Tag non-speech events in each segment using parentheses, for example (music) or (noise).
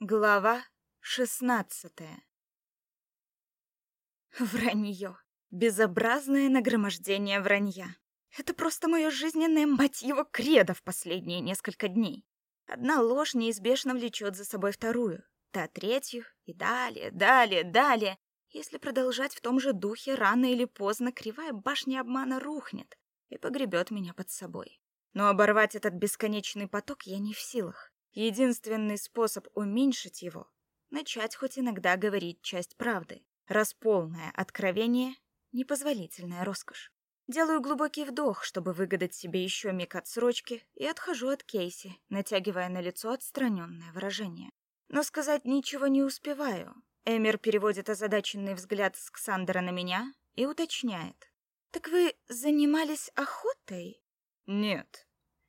Глава шестнадцатая Вранье. Безобразное нагромождение вранья. Это просто мое жизненное, его, кредо в последние несколько дней. Одна ложь неизбежно влечет за собой вторую, та третью, и далее, далее, далее. Если продолжать в том же духе, рано или поздно кривая башня обмана рухнет и погребет меня под собой. Но оборвать этот бесконечный поток я не в силах. Единственный способ уменьшить его — начать хоть иногда говорить часть правды, раз полное откровение — непозволительная роскошь. Делаю глубокий вдох, чтобы выгадать себе еще миг отсрочки, и отхожу от Кейси, натягивая на лицо отстраненное выражение. Но сказать ничего не успеваю. Эмир переводит озадаченный взгляд с Ксандера на меня и уточняет. «Так вы занимались охотой?» «Нет»,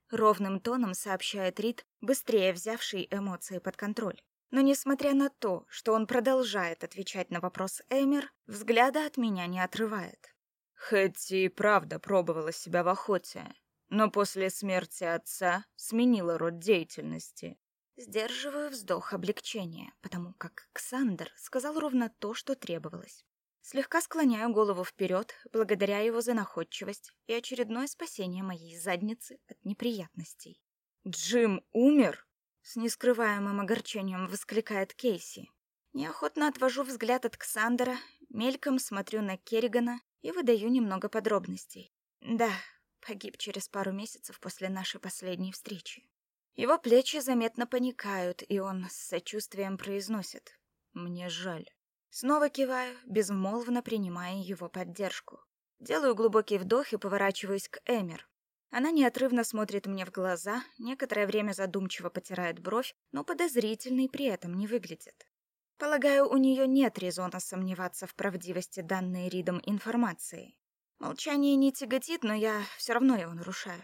ровным тоном сообщает Рид, быстрее взявший эмоции под контроль. Но несмотря на то, что он продолжает отвечать на вопрос Эмир, взгляда от меня не отрывает. Хэти и правда пробовала себя в охоте, но после смерти отца сменила род деятельности. Сдерживаю вздох облегчения, потому как Ксандр сказал ровно то, что требовалось. Слегка склоняю голову вперед, благодаря его за находчивость и очередное спасение моей задницы от неприятностей. «Джим умер?» — с нескрываемым огорчением воскликает Кейси. Неохотно отвожу взгляд от Ксандера, мельком смотрю на Керригана и выдаю немного подробностей. Да, погиб через пару месяцев после нашей последней встречи. Его плечи заметно паникают, и он с сочувствием произносит. «Мне жаль». Снова киваю, безмолвно принимая его поддержку. Делаю глубокий вдох и поворачиваюсь к Эмер. Она неотрывно смотрит мне в глаза, некоторое время задумчиво потирает бровь, но подозрительной при этом не выглядит. Полагаю, у нее нет резона сомневаться в правдивости данной Ридом информации. Молчание не тяготит, но я все равно его нарушаю.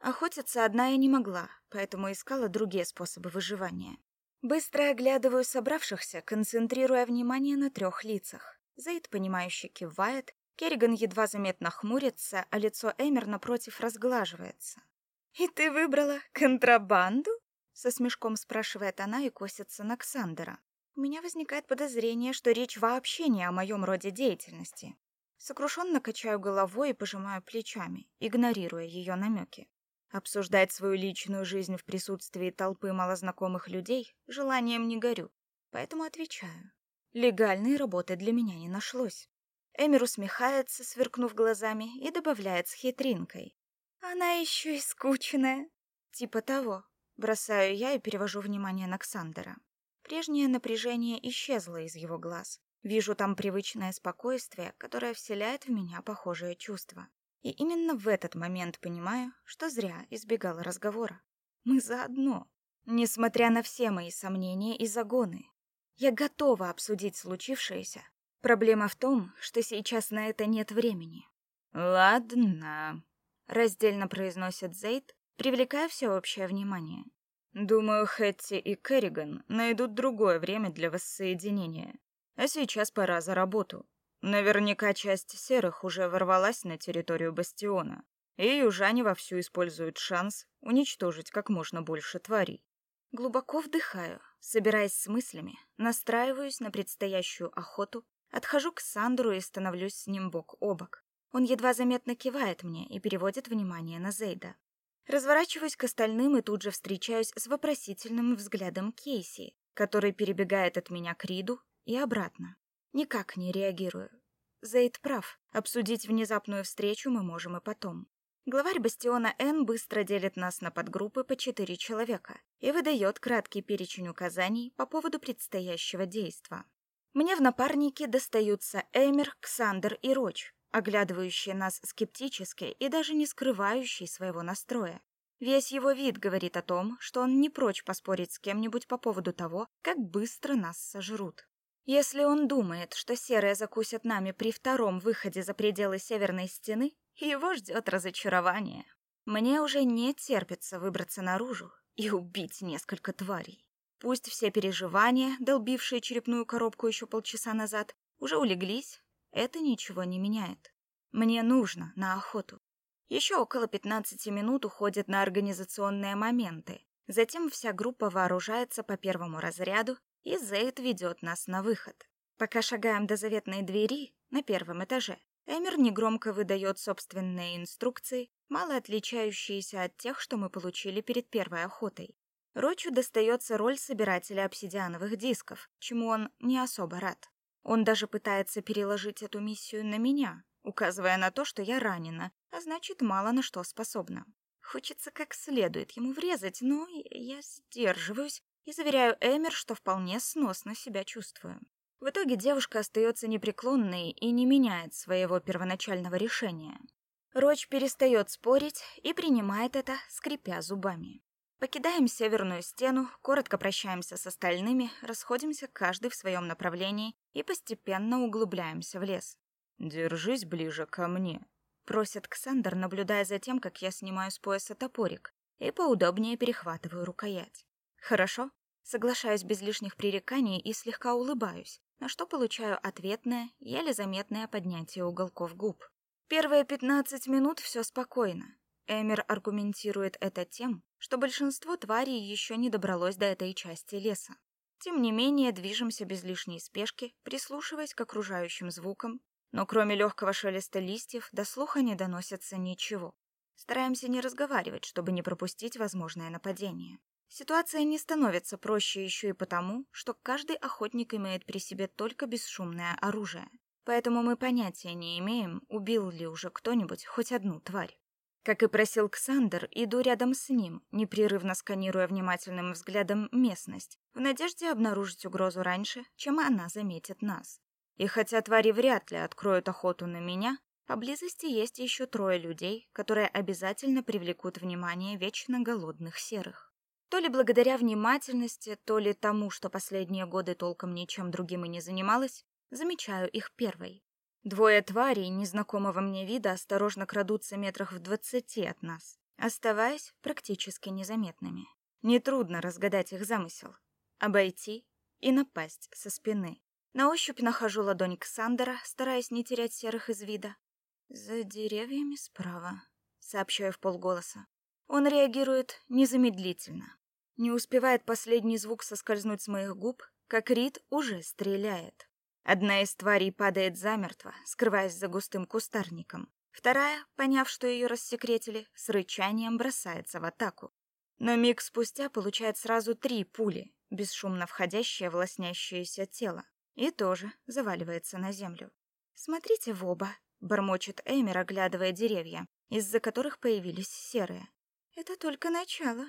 Охотиться одна я не могла, поэтому искала другие способы выживания. Быстро оглядываю собравшихся, концентрируя внимание на трех лицах. Зейд, понимающе кивает, Керриган едва заметно хмурится, а лицо Эмер напротив разглаживается. «И ты выбрала контрабанду?» Со смешком спрашивает она и косится на Ксандера. У меня возникает подозрение, что речь вообще не о моем роде деятельности. Сокрушенно качаю головой и пожимаю плечами, игнорируя ее намеки. Обсуждать свою личную жизнь в присутствии толпы малознакомых людей желанием не горю, поэтому отвечаю. Легальной работы для меня не нашлось. Эмир усмехается, сверкнув глазами, и добавляет с хитринкой. Она еще и скучная. Типа того. Бросаю я и перевожу внимание на Ксандера. Прежнее напряжение исчезло из его глаз. Вижу там привычное спокойствие, которое вселяет в меня похожее чувство. И именно в этот момент понимаю, что зря избегала разговора. Мы заодно. Несмотря на все мои сомнения и загоны, я готова обсудить случившееся. Проблема в том, что сейчас на это нет времени. «Ладно», — раздельно произносит Зейд, привлекая всеобщее внимание. «Думаю, Хэтти и Керриган найдут другое время для воссоединения. А сейчас пора за работу. Наверняка часть серых уже ворвалась на территорию бастиона, и южане вовсю используют шанс уничтожить как можно больше тварей. Глубоко вдыхаю, собираясь с мыслями, настраиваюсь на предстоящую охоту, отхожу к Сандру и становлюсь с ним бок о бок. Он едва заметно кивает мне и переводит внимание на Зейда. Разворачиваюсь к остальным и тут же встречаюсь с вопросительным взглядом Кейси, который перебегает от меня к Риду и обратно. Никак не реагирую. Зейд прав. Обсудить внезапную встречу мы можем и потом. Главарь бастиона Н быстро делит нас на подгруппы по четыре человека и выдает краткий перечень указаний по поводу предстоящего действа. Мне в напарники достаются Эмер, Ксандер и Роч, оглядывающие нас скептически и даже не скрывающие своего настроя. Весь его вид говорит о том, что он не прочь поспорить с кем-нибудь по поводу того, как быстро нас сожрут. Если он думает, что серые закусят нами при втором выходе за пределы северной стены, его ждет разочарование. Мне уже не терпится выбраться наружу и убить несколько тварей. Пусть все переживания, долбившие черепную коробку еще полчаса назад, уже улеглись, это ничего не меняет. Мне нужно на охоту. Еще около 15 минут уходит на организационные моменты. Затем вся группа вооружается по первому разряду и Зейд ведет нас на выход. Пока шагаем до заветной двери на первом этаже, Эмир негромко выдает собственные инструкции, мало отличающиеся от тех, что мы получили перед первой охотой. Рочу достается роль собирателя обсидиановых дисков, чему он не особо рад. Он даже пытается переложить эту миссию на меня, указывая на то, что я ранена, а значит, мало на что способна. Хочется как следует ему врезать, но я сдерживаюсь и заверяю Эмер, что вполне сносно себя чувствую. В итоге девушка остается непреклонной и не меняет своего первоначального решения. Роч перестает спорить и принимает это, скрипя зубами. Покидаем северную стену, коротко прощаемся с остальными, расходимся каждый в своем направлении и постепенно углубляемся в лес. «Держись ближе ко мне», — просит Ксандр, наблюдая за тем, как я снимаю с пояса топорик и поудобнее перехватываю рукоять. «Хорошо?» Соглашаюсь без лишних пререканий и слегка улыбаюсь, на что получаю ответное, еле заметное поднятие уголков губ. Первые пятнадцать минут все спокойно. Эмир аргументирует это тем, что большинство тварей еще не добралось до этой части леса. Тем не менее, движемся без лишней спешки, прислушиваясь к окружающим звукам, но кроме легкого шелеста листьев до слуха не доносится ничего. Стараемся не разговаривать, чтобы не пропустить возможное нападение. Ситуация не становится проще еще и потому, что каждый охотник имеет при себе только бесшумное оружие. Поэтому мы понятия не имеем, убил ли уже кто-нибудь хоть одну тварь. Как и просил Ксандр, иду рядом с ним, непрерывно сканируя внимательным взглядом местность, в надежде обнаружить угрозу раньше, чем она заметит нас. И хотя твари вряд ли откроют охоту на меня, поблизости есть еще трое людей, которые обязательно привлекут внимание вечно голодных серых. То ли благодаря внимательности, то ли тому, что последние годы толком ничем другим и не занималась, замечаю их первой. Двое тварей незнакомого мне вида осторожно крадутся метрах в двадцати от нас, оставаясь практически незаметными. Нетрудно разгадать их замысел. Обойти и напасть со спины. На ощупь нахожу ладонь Ксандера, стараясь не терять серых из вида. «За деревьями справа», — сообщаю в полголоса. Он реагирует незамедлительно. Не успевает последний звук соскользнуть с моих губ, как Рид уже стреляет. Одна из тварей падает замертво, скрываясь за густым кустарником. Вторая, поняв, что ее рассекретили, с рычанием бросается в атаку. Но миг спустя получает сразу три пули, бесшумно входящие в лоснящееся тело, и тоже заваливается на землю. «Смотрите в оба», — бормочет Эмир, оглядывая деревья, из-за которых появились серые. Это только начало.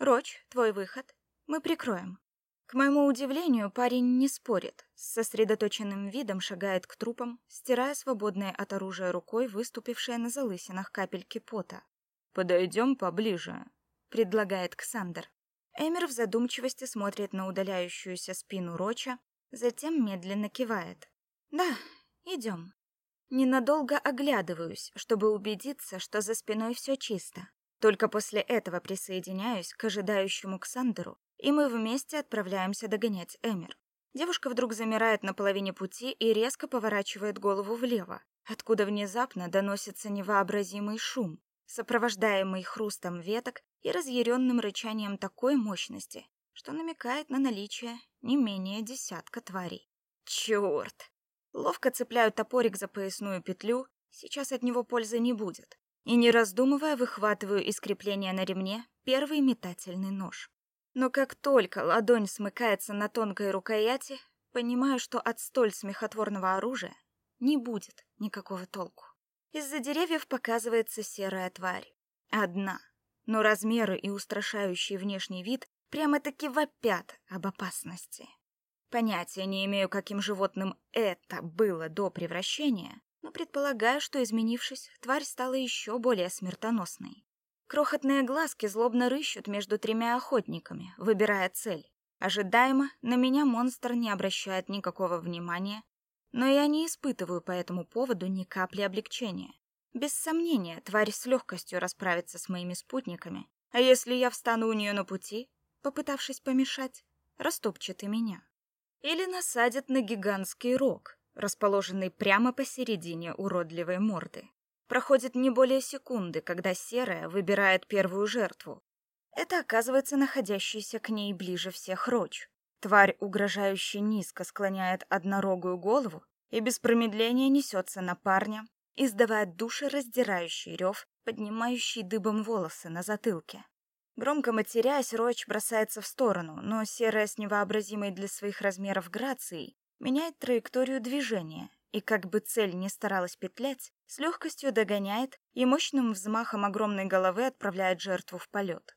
Роч, твой выход. Мы прикроем. К моему удивлению, парень не спорит. С сосредоточенным видом шагает к трупам, стирая свободное от оружия рукой выступившие на залысинах капельки пота. «Подойдем поближе», — предлагает Ксандр. Эмир в задумчивости смотрит на удаляющуюся спину Роча, затем медленно кивает. «Да, идем». Ненадолго оглядываюсь, чтобы убедиться, что за спиной все чисто. Только после этого присоединяюсь к ожидающему Ксандеру, и мы вместе отправляемся догонять Эмир. Девушка вдруг замирает на половине пути и резко поворачивает голову влево, откуда внезапно доносится невообразимый шум, сопровождаемый хрустом веток и разъяренным рычанием такой мощности, что намекает на наличие не менее десятка тварей. Черт! Ловко цепляю топорик за поясную петлю, сейчас от него пользы не будет и, не раздумывая, выхватываю из крепления на ремне первый метательный нож. Но как только ладонь смыкается на тонкой рукояти, понимаю, что от столь смехотворного оружия не будет никакого толку. Из-за деревьев показывается серая тварь. Одна. Но размеры и устрашающий внешний вид прямо-таки вопят об опасности. Понятия не имею, каким животным это было до превращения, но предполагаю, что, изменившись, тварь стала еще более смертоносной. Крохотные глазки злобно рыщут между тремя охотниками, выбирая цель. Ожидаемо, на меня монстр не обращает никакого внимания, но я не испытываю по этому поводу ни капли облегчения. Без сомнения, тварь с легкостью расправится с моими спутниками, а если я встану у нее на пути, попытавшись помешать, растопчет и меня. Или насадит на гигантский рог, расположенный прямо посередине уродливой морды. Проходит не более секунды, когда серая выбирает первую жертву. Это оказывается находящийся к ней ближе всех Роч. Тварь угрожающе низко склоняет однорогую голову и без промедления несется на парня, издавая душераздирающий рев, поднимающий дыбом волосы на затылке. Громко матерясь, Роч бросается в сторону, но серая с невообразимой для своих размеров грацией меняет траекторию движения и, как бы цель не старалась петлять, с легкостью догоняет и мощным взмахом огромной головы отправляет жертву в полет.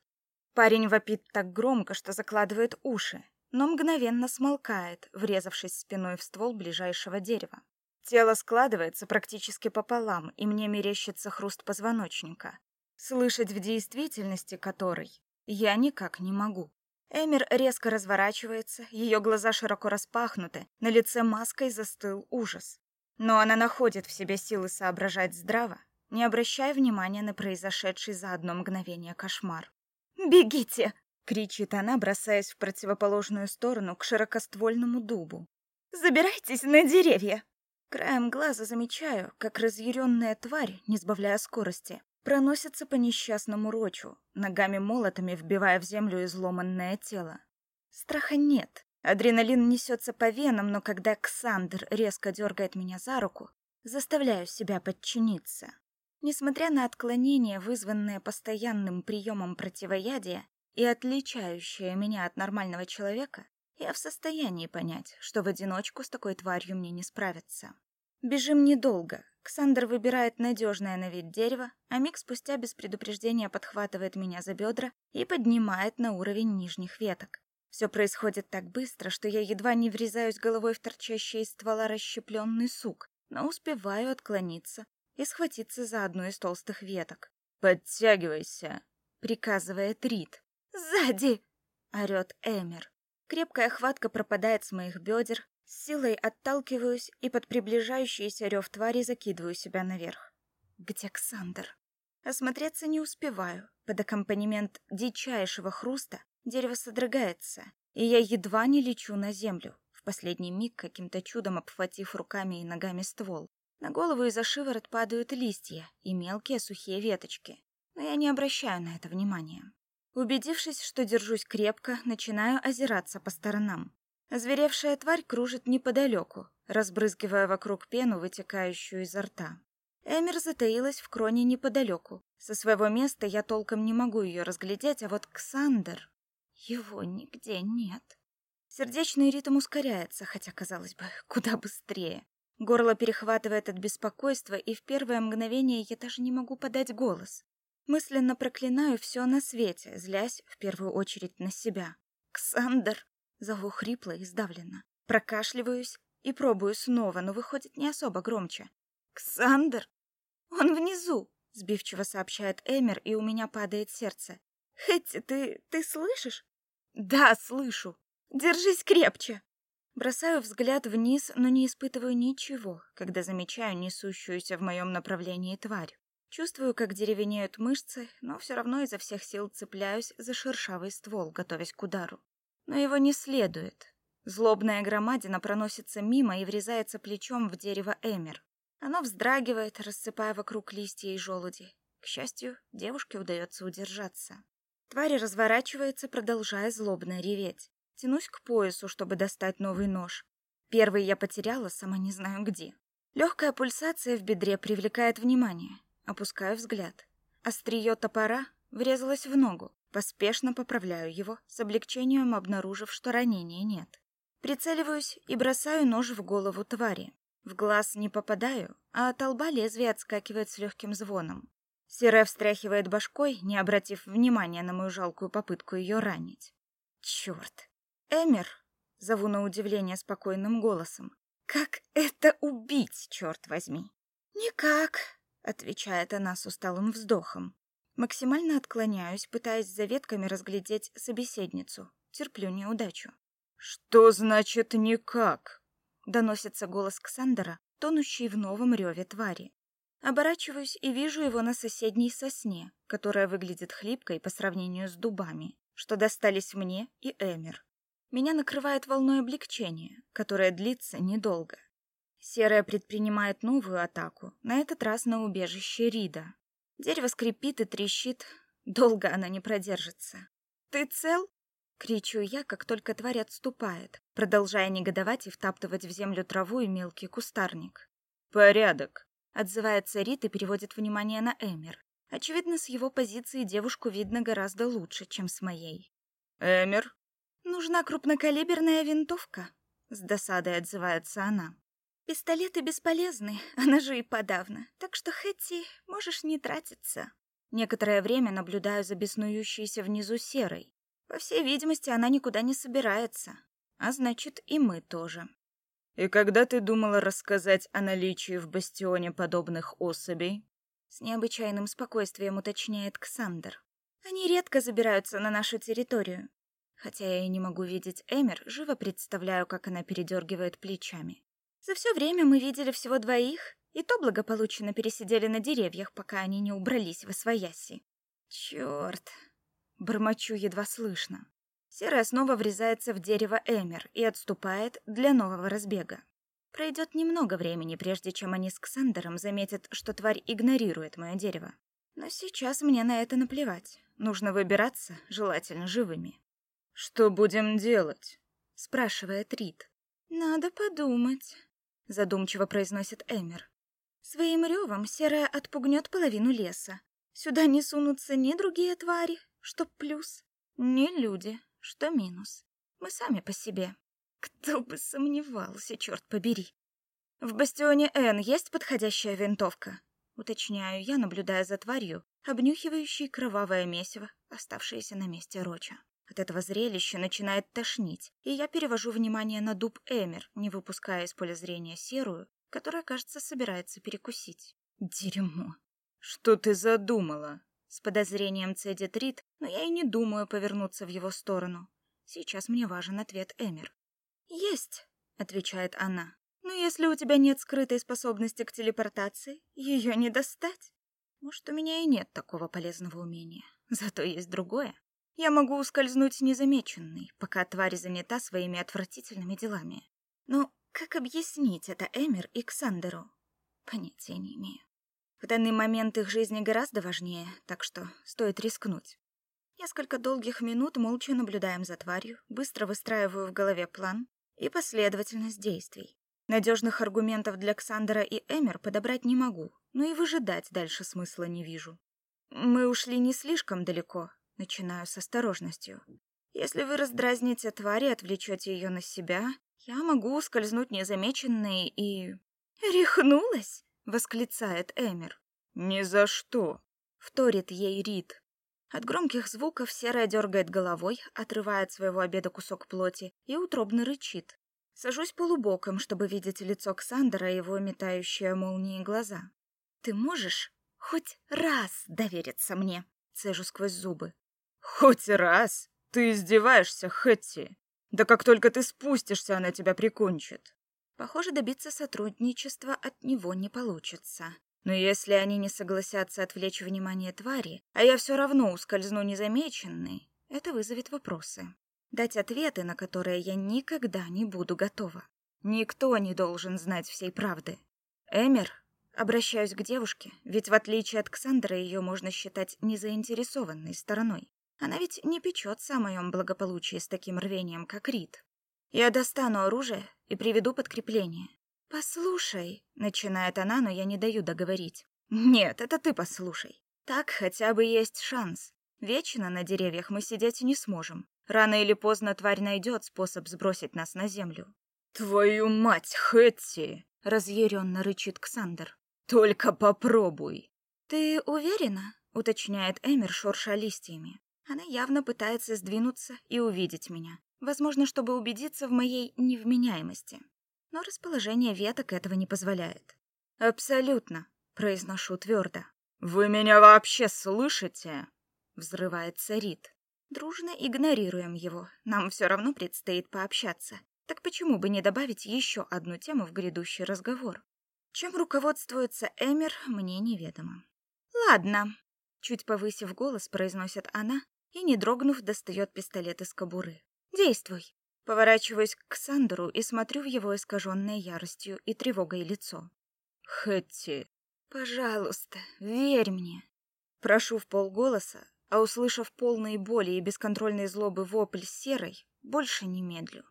Парень вопит так громко, что закладывает уши, но мгновенно смолкает, врезавшись спиной в ствол ближайшего дерева. Тело складывается практически пополам, и мне мерещится хруст позвоночника, слышать в действительности которой я никак не могу. Эмир резко разворачивается, ее глаза широко распахнуты, на лице маской застыл ужас. Но она находит в себе силы соображать здраво, не обращая внимания на произошедший за одно мгновение кошмар. «Бегите!» — кричит она, бросаясь в противоположную сторону к широкоствольному дубу. «Забирайтесь на деревья!» Краем глаза замечаю, как разъяренная тварь, не сбавляя скорости, проносится по несчастному рочу, ногами-молотами вбивая в землю изломанное тело. Страха нет. Адреналин несется по венам, но когда Ксандр резко дергает меня за руку, заставляю себя подчиниться. Несмотря на отклонения, вызванные постоянным приемом противоядия и отличающие меня от нормального человека, я в состоянии понять, что в одиночку с такой тварью мне не справиться. Бежим недолго. Ксандр выбирает надежное на вид дерево, а миг спустя без предупреждения подхватывает меня за бедра и поднимает на уровень нижних веток. Все происходит так быстро, что я едва не врезаюсь головой в торчащий из ствола расщепленный сук, но успеваю отклониться и схватиться за одну из толстых веток. «Подтягивайся», — приказывает Рид. «Сзади!» — орёт Эмер. Крепкая хватка пропадает с моих бедер, с силой отталкиваюсь и под приближающийся рев твари закидываю себя наверх. Где Ксандр? Осмотреться не успеваю. Под аккомпанемент дичайшего хруста дерево содрогается, и я едва не лечу на землю, в последний миг каким-то чудом обхватив руками и ногами ствол. На голову и за шиворот падают листья и мелкие сухие веточки, но я не обращаю на это внимания. Убедившись, что держусь крепко, начинаю озираться по сторонам. Озверевшая тварь кружит неподалеку, разбрызгивая вокруг пену, вытекающую изо рта. Эмир затаилась в кроне неподалеку. Со своего места я толком не могу ее разглядеть, а вот Ксандер... Его нигде нет. Сердечный ритм ускоряется, хотя, казалось бы, (laughs) куда быстрее. Горло перехватывает от беспокойства, и в первое мгновение я даже не могу подать голос. Мысленно проклинаю все на свете, злясь в первую очередь на себя. «Ксандр!» Зову хрипло и сдавленно. Прокашливаюсь и пробую снова, но выходит не особо громче. «Ксандр!» «Он внизу!» — сбивчиво сообщает Эмер, и у меня падает сердце. «Хэтти, ты... ты слышишь?» «Да, слышу. Держись крепче!» Бросаю взгляд вниз, но не испытываю ничего, когда замечаю несущуюся в моем направлении тварь. Чувствую, как деревенеют мышцы, но все равно изо всех сил цепляюсь за шершавый ствол, готовясь к удару. Но его не следует. Злобная громадина проносится мимо и врезается плечом в дерево Эмер. Оно вздрагивает, рассыпая вокруг листья и желуди. К счастью, девушке удается удержаться. Тварь разворачивается, продолжая злобно реветь. Тянусь к поясу, чтобы достать новый нож. Первый я потеряла, сама не знаю где. Легкая пульсация в бедре привлекает внимание. Опускаю взгляд. Острие топора врезалось в ногу. Поспешно поправляю его, с облегчением обнаружив, что ранения нет. Прицеливаюсь и бросаю нож в голову твари. В глаз не попадаю, а от лба отскакивает с легким звоном. Серая встряхивает башкой, не обратив внимания на мою жалкую попытку ее ранить. Черт! Эмер! Зову на удивление спокойным голосом. Как это убить, черт возьми? Никак, отвечает она с усталым вздохом. Максимально отклоняюсь, пытаясь за ветками разглядеть собеседницу. Терплю неудачу. Что значит никак? Доносится голос Ксандера, тонущий в новом реве твари. Оборачиваюсь и вижу его на соседней сосне, которая выглядит хлипкой по сравнению с дубами, что достались мне и Эмер. Меня накрывает волной облегчения, которое длится недолго. Серая предпринимает новую атаку, на этот раз на убежище Рида. Дерево скрипит и трещит, долго она не продержится. «Ты цел?» Кричу я, как только тварь отступает, продолжая негодовать и втаптывать в землю траву и мелкий кустарник. «Порядок», — отзывается Рит и переводит внимание на Эмер. Очевидно, с его позиции девушку видно гораздо лучше, чем с моей. «Эмер?» «Нужна крупнокалиберная винтовка», — с досадой отзывается она. «Пистолеты бесполезны, (laughs) она же и подавно, так что, Хэтти, можешь не тратиться». Некоторое время наблюдаю за беснующейся внизу серой, по всей видимости, она никуда не собирается. А значит, и мы тоже. И когда ты думала рассказать о наличии в бастионе подобных особей? С необычайным спокойствием уточняет Ксандер. Они редко забираются на нашу территорию. Хотя я и не могу видеть Эмер, живо представляю, как она передергивает плечами. За все время мы видели всего двоих, и то благополучно пересидели на деревьях, пока они не убрались в освояси. Черт, Бормочу едва слышно. Серая снова врезается в дерево Эмер и отступает для нового разбега. Пройдет немного времени, прежде чем они с Ксандером заметят, что тварь игнорирует мое дерево. Но сейчас мне на это наплевать. Нужно выбираться, желательно живыми. «Что будем делать?» — спрашивает Рид. «Надо подумать», — задумчиво произносит Эмер. «Своим ревом серая отпугнет половину леса. Сюда не сунутся ни другие твари, что плюс, не люди, что минус. Мы сами по себе. Кто бы сомневался, черт побери. В бастионе Н есть подходящая винтовка? Уточняю я, наблюдая за тварью, обнюхивающей кровавое месиво, оставшееся на месте Роча. От этого зрелища начинает тошнить, и я перевожу внимание на дуб Эмер, не выпуская из поля зрения серую, которая, кажется, собирается перекусить. Дерьмо. «Что ты задумала?» С подозрением цедит Рид, но я и не думаю повернуться в его сторону. Сейчас мне важен ответ Эмер. «Есть», — отвечает она. «Но если у тебя нет скрытой способности к телепортации, ее не достать. Может, у меня и нет такого полезного умения. Зато есть другое. Я могу ускользнуть незамеченной, пока тварь занята своими отвратительными делами. Но как объяснить это Эмер и Ксандеру? Понятия не имею. В данный момент их жизни гораздо важнее, так что стоит рискнуть. Несколько долгих минут молча наблюдаем за тварью, быстро выстраиваю в голове план и последовательность действий. Надежных аргументов для Ксандера и Эмер подобрать не могу, но и выжидать дальше смысла не вижу. Мы ушли не слишком далеко, начинаю с осторожностью. Если вы раздразните тварь и отвлечете ее на себя, я могу ускользнуть незамеченной и... Рехнулась? восклицает Эмер. Ни за что, вторит ей Рид. От громких звуков серая дергает головой, отрывает своего обеда кусок плоти и утробно рычит. Сажусь полубоком, чтобы видеть лицо Ксандера и его метающие молнии глаза. Ты можешь хоть раз довериться мне? Цежу сквозь зубы. Хоть раз? Ты издеваешься, Хэтти? Да как только ты спустишься, она тебя прикончит. Похоже, добиться сотрудничества от него не получится. Но если они не согласятся отвлечь внимание твари, а я все равно ускользну незамеченной, это вызовет вопросы. Дать ответы, на которые я никогда не буду готова. Никто не должен знать всей правды. Эмер, обращаюсь к девушке, ведь в отличие от Ксандра ее можно считать незаинтересованной стороной. Она ведь не печется о моем благополучии с таким рвением, как Рид. Я достану оружие и приведу подкрепление. Послушай, начинает она, но я не даю договорить. Нет, это ты послушай. Так хотя бы есть шанс. Вечно на деревьях мы сидеть не сможем. Рано или поздно тварь найдет способ сбросить нас на землю. Твою мать, Хэтти, разъяренно рычит Ксандер. Только попробуй. Ты уверена? уточняет Эмер, шурша листьями. Она явно пытается сдвинуться и увидеть меня. Возможно, чтобы убедиться в моей невменяемости. Но расположение веток этого не позволяет. «Абсолютно», — произношу твердо. «Вы меня вообще слышите?» — взрывается Рид. Дружно игнорируем его. Нам все равно предстоит пообщаться. Так почему бы не добавить еще одну тему в грядущий разговор? Чем руководствуется Эмер, мне неведомо. «Ладно», — чуть повысив голос, произносит она и, не дрогнув, достает пистолет из кобуры. Действуй. Поворачиваюсь к Сандеру и смотрю в его искаженное яростью и тревогой лицо. Хэтти, пожалуйста, верь мне. Прошу в полголоса, а услышав полные боли и бесконтрольной злобы вопль серой, больше не медлю.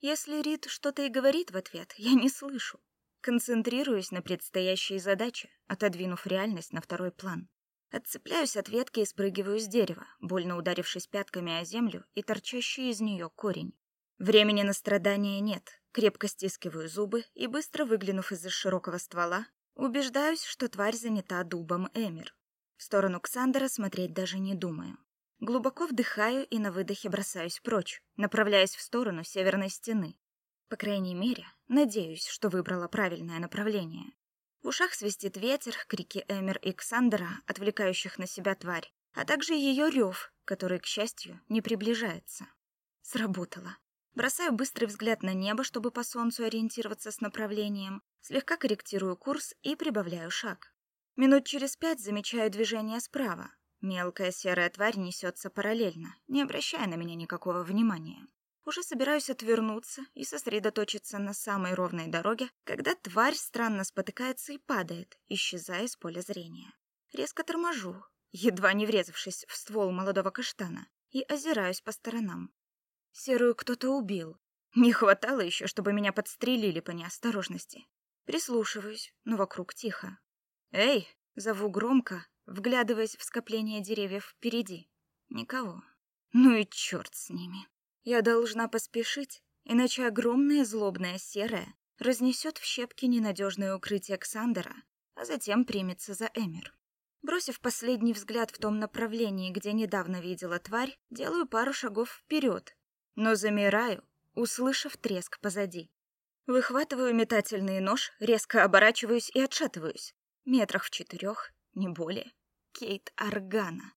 Если Рид что-то и говорит в ответ, я не слышу. Концентрируюсь на предстоящей задаче, отодвинув реальность на второй план. Отцепляюсь от ветки и спрыгиваю с дерева, больно ударившись пятками о землю и торчащий из нее корень. Времени на страдания нет. Крепко стискиваю зубы и, быстро выглянув из-за широкого ствола, убеждаюсь, что тварь занята дубом Эмир. В сторону Ксандера смотреть даже не думаю. Глубоко вдыхаю и на выдохе бросаюсь прочь, направляясь в сторону северной стены. По крайней мере, надеюсь, что выбрала правильное направление. В ушах свистит ветер, крики Эмер и Ксандера, отвлекающих на себя тварь, а также ее рев, который, к счастью, не приближается. Сработало. Бросаю быстрый взгляд на небо, чтобы по солнцу ориентироваться с направлением, слегка корректирую курс и прибавляю шаг. Минут через пять замечаю движение справа. Мелкая серая тварь несется параллельно, не обращая на меня никакого внимания. Уже собираюсь отвернуться и сосредоточиться на самой ровной дороге, когда тварь странно спотыкается и падает, исчезая из поля зрения. Резко торможу, едва не врезавшись в ствол молодого каштана, и озираюсь по сторонам. Серую кто-то убил. Не хватало еще, чтобы меня подстрелили по неосторожности. Прислушиваюсь, но вокруг тихо. «Эй!» — зову громко, вглядываясь в скопление деревьев впереди. Никого. Ну и черт с ними. Я должна поспешить, иначе огромная злобная серая разнесет в щепки ненадежное укрытие Ксандера, а затем примется за Эмир. Бросив последний взгляд в том направлении, где недавно видела тварь, делаю пару шагов вперед, но замираю, услышав треск позади. Выхватываю метательный нож, резко оборачиваюсь и отшатываюсь. Метрах в четырех, не более. Кейт Аргана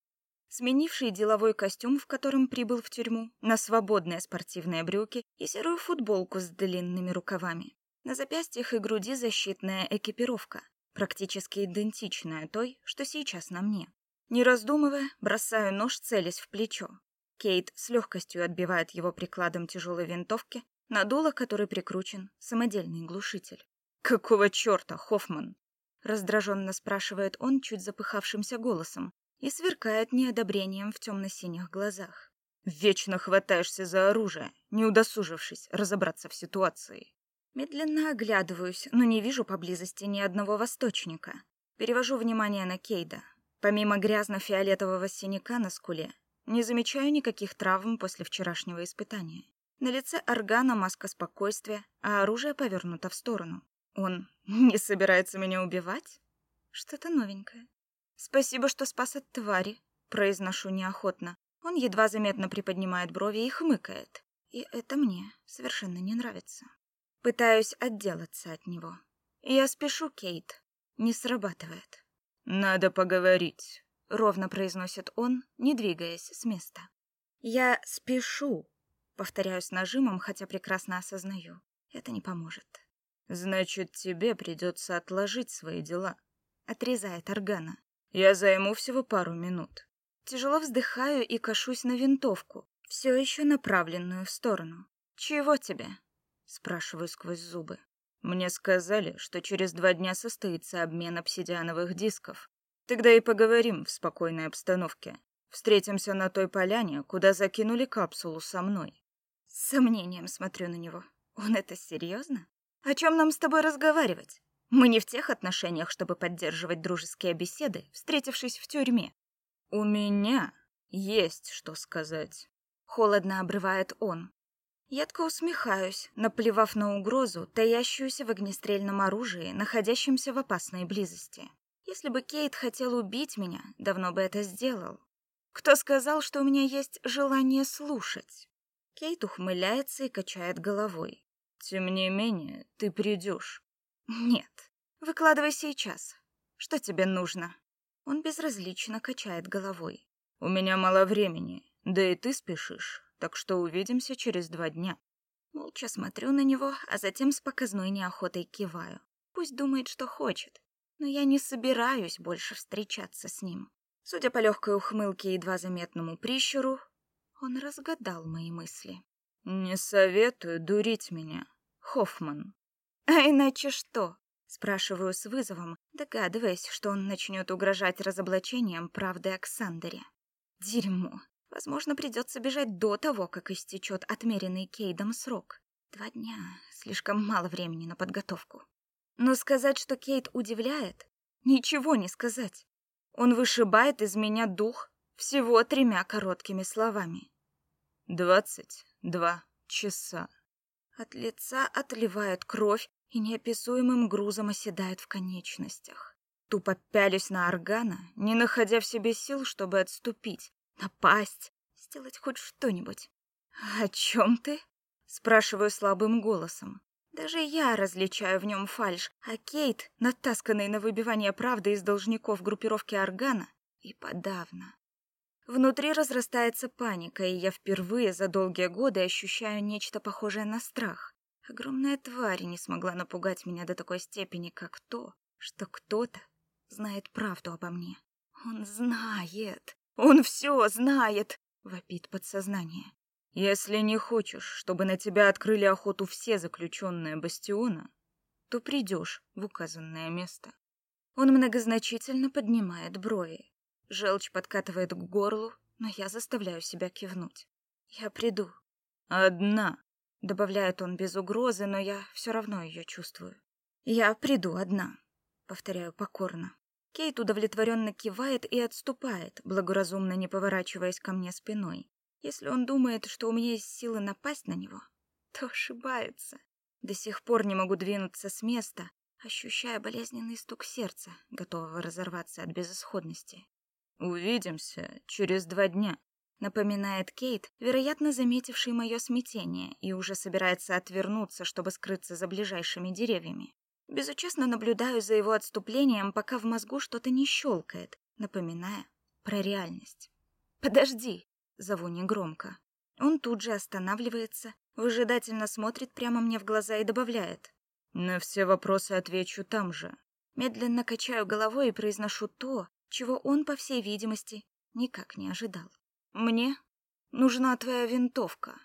сменивший деловой костюм, в котором прибыл в тюрьму, на свободные спортивные брюки и серую футболку с длинными рукавами. На запястьях и груди защитная экипировка, практически идентичная той, что сейчас на мне. Не раздумывая, бросаю нож, целясь в плечо. Кейт с легкостью отбивает его прикладом тяжелой винтовки, на дуло которой прикручен самодельный глушитель. «Какого черта, Хоффман?» раздраженно спрашивает он чуть запыхавшимся голосом, и сверкает неодобрением в темно-синих глазах. Вечно хватаешься за оружие, не удосужившись разобраться в ситуации. Медленно оглядываюсь, но не вижу поблизости ни одного восточника. Перевожу внимание на Кейда. Помимо грязно-фиолетового синяка на скуле, не замечаю никаких травм после вчерашнего испытания. На лице Органа маска спокойствия, а оружие повернуто в сторону. Он не собирается меня убивать? Что-то новенькое. «Спасибо, что спас от твари», — произношу неохотно. Он едва заметно приподнимает брови и хмыкает. И это мне совершенно не нравится. Пытаюсь отделаться от него. Я спешу, Кейт. Не срабатывает. «Надо поговорить», — ровно произносит он, не двигаясь с места. «Я спешу», — повторяю с нажимом, хотя прекрасно осознаю. Это не поможет. «Значит, тебе придется отложить свои дела», — отрезает Органа. Я займу всего пару минут. Тяжело вздыхаю и кашусь на винтовку, все еще направленную в сторону. «Чего тебе?» — спрашиваю сквозь зубы. Мне сказали, что через два дня состоится обмен обсидиановых дисков. Тогда и поговорим в спокойной обстановке. Встретимся на той поляне, куда закинули капсулу со мной. С сомнением смотрю на него. Он это серьезно? О чем нам с тобой разговаривать? Мы не в тех отношениях, чтобы поддерживать дружеские беседы, встретившись в тюрьме. У меня есть что сказать. Холодно обрывает он. Едко усмехаюсь, наплевав на угрозу, таящуюся в огнестрельном оружии, находящемся в опасной близости. Если бы Кейт хотел убить меня, давно бы это сделал. Кто сказал, что у меня есть желание слушать? Кейт ухмыляется и качает головой. Тем не менее, ты придешь. Нет. Выкладывай сейчас. Что тебе нужно? Он безразлично качает головой. У меня мало времени, да и ты спешишь, так что увидимся через два дня. Молча смотрю на него, а затем с показной неохотой киваю. Пусть думает, что хочет, но я не собираюсь больше встречаться с ним. Судя по легкой ухмылке и едва заметному прищуру, он разгадал мои мысли. «Не советую дурить меня, Хоффман», «А иначе что?» — спрашиваю с вызовом, догадываясь, что он начнет угрожать разоблачением правды Оксандре. Дерьмо. Возможно, придется бежать до того, как истечет отмеренный Кейдом срок. Два дня. Слишком мало времени на подготовку. Но сказать, что Кейт удивляет, ничего не сказать. Он вышибает из меня дух всего тремя короткими словами. «Двадцать два часа». От лица отливает кровь и неописуемым грузом оседает в конечностях. Тупо пялюсь на органа, не находя в себе сил, чтобы отступить, напасть, сделать хоть что-нибудь. «О чем ты?» — спрашиваю слабым голосом. Даже я различаю в нем фальшь, а Кейт, натасканный на выбивание правды из должников группировки Органа, и подавно. Внутри разрастается паника, и я впервые за долгие годы ощущаю нечто похожее на страх. Огромная тварь не смогла напугать меня до такой степени, как то, что кто-то знает правду обо мне. Он знает. Он все знает, вопит подсознание. Если не хочешь, чтобы на тебя открыли охоту все заключенные бастиона, то придешь в указанное место. Он многозначительно поднимает брови. Желчь подкатывает к горлу, но я заставляю себя кивнуть. Я приду. Одна. Добавляет он без угрозы, но я все равно ее чувствую. Я приду одна. Повторяю покорно. Кейт удовлетворенно кивает и отступает, благоразумно не поворачиваясь ко мне спиной. Если он думает, что у меня есть силы напасть на него, то ошибается. До сих пор не могу двинуться с места, ощущая болезненный стук сердца, готового разорваться от безысходности. «Увидимся через два дня», — напоминает Кейт, вероятно, заметивший мое смятение, и уже собирается отвернуться, чтобы скрыться за ближайшими деревьями. Безучастно наблюдаю за его отступлением, пока в мозгу что-то не щелкает, напоминая про реальность. «Подожди!» — зову негромко. Он тут же останавливается, выжидательно смотрит прямо мне в глаза и добавляет. «На все вопросы отвечу там же». Медленно качаю головой и произношу то, чего он, по всей видимости, никак не ожидал. «Мне нужна твоя винтовка».